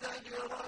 فَهِيَ زَجْرَةٌ